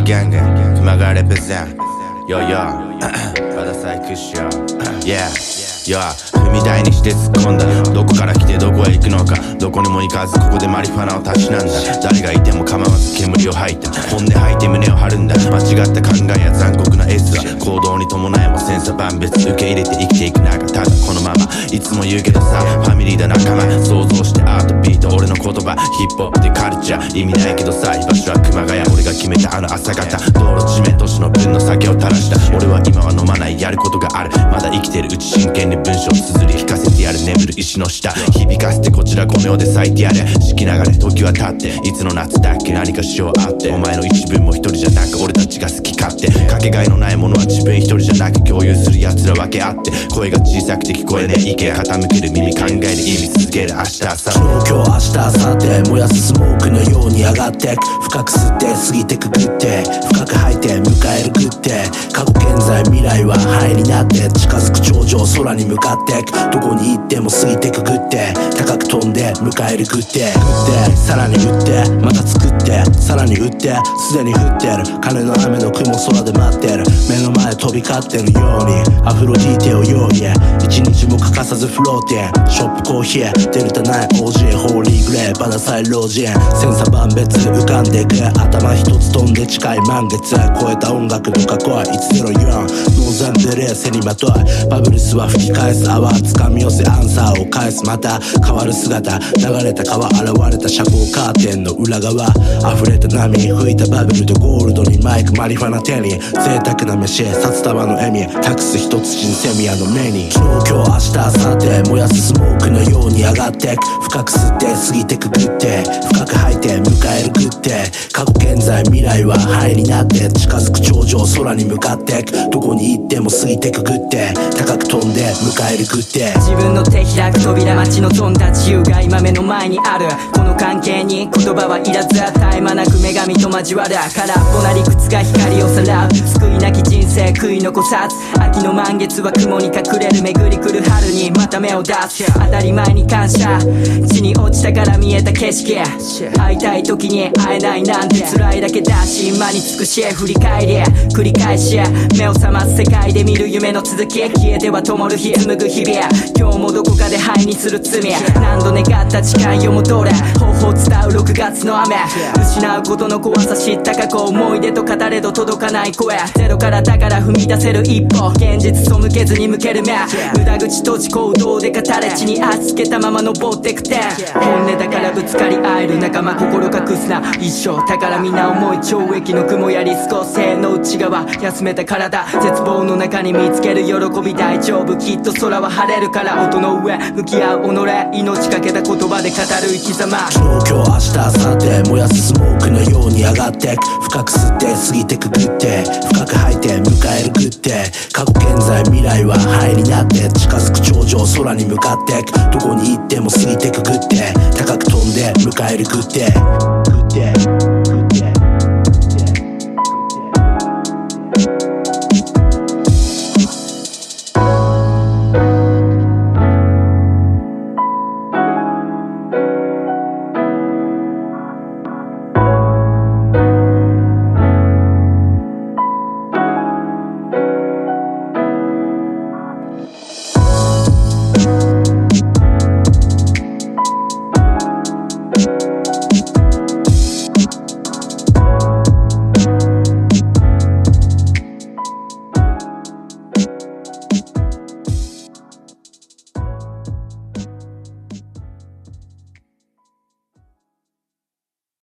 ギャング熊谷レペゼン Yo yo. バダサイクッショ Yeah. よ踏み台にして突っ込んだどこから来てどこへ行くのかどこにも行かずここでマリファナをたしなんだ誰がいても構わず煙を吐いた本音吐いて胸を張るんだ間違った考えや残酷な S は行動に伴いも千差万別受け入れて生きていくつも言うけどさファミリーだ仲間想像してアートビート俺の言葉ヒップホップでカルチャー。意味ないけどさ居場所は熊谷。俺が決めたあの朝方道路地面都市の分の酒を垂らした。俺は今は飲まない。やることがある。まだ生きてる。うち真剣に文章綴り引かせてやる。眠る。石の下。響かせてこっちこの世で咲いてやれ。四季流れ。時は経って。いつの夏だっけ。何かしようあって。お前の一文も一人じゃなく俺たちが好き勝手。かけがえのないものは自分一人じゃなく共有する奴ら分け合って。声が小さくて聞こえねえ。意見傾ける耳考える意味続ける。明日朝今日明日明後日燃やすスモークのように上がって。深く吸って過ぎてくぐって。深く吐いて迎えるグって。過去現在未来は灰になって。近づく頂上空に向かって。どこに行っても過ぎてくぐって。高く飛んでで迎えるグってグってさらに打ってまた作ってさらに打ってすでに降ってる。金の雨の雲空で待ってる。目の前飛び交ってるようにアフロディーテを用意一日かさずフローティン。ショップコーヒー。デルタナイ OG ホーリーグレー。バナサイロージン。千差万別浮かんでいく。頭一つ飛んで近い満月。超えた音楽の過去は104ノーザンデレー背にまといバブルスは吹き返す泡掴み寄せアンサーを返す。また変わる姿。流れた川現れた遮光カーテンの裏側。溢れた波吹いたバブルとゴールドにマイクマリファナ手に贅沢な飯札束の笑みタクス一つ新セミアの目に。今日今日明日明後日燃やすスモークのように上がってく深く吸って過ぎてくぐって深く吐い。て迎えるグって過去現在未来は灰になって近づく頂上空に向かってくどこに行っても過ぎてくぐって高く飛んで迎えるグって自分の手開く扉待ち望んだ自由が今目の前にあるこの関係に言葉はい。らず絶え間なく女神と交わる空っぽな理屈が光をさらう救い。なき人生悔い。残さず秋の満月は雲に隠れる巡り来る春にまた目を出す。当たり前に感謝。地に落ちたから見えた景色。会いたい時に会えないなんて。辛いだけだし今に尽くし振り返り。繰り返し目を覚ます世界で見る夢の続き。消えては灯る日紡ぐ日々今日もどこかで灰にする罪何度願った誓いを戻れ。方法伝う6月の雨失うことの怖さ知った過去思い出と語れど届かない声ゼロからだから踏み出せる一歩。現実背けずに向ける目無駄口閉じ行動で語れ地に足つけたまま登ってくて本音だからぶつかり合える仲間心隠すな一生宝皆思い懲役の雲やリスコ性の内側休めた体絶望の中に見つける喜び大丈夫きっと空は晴れるから音の上向き合う己命かけた言葉で語る生き様今日今日明日明後日燃やすスモークのように上がって深く吸って過ぎてくぐって深く吐いて迎えるグって。過去現在未来は灰になって。近づく頂上空に向かってどこに行っても過ぎてくぐって高く飛んで迎えるくって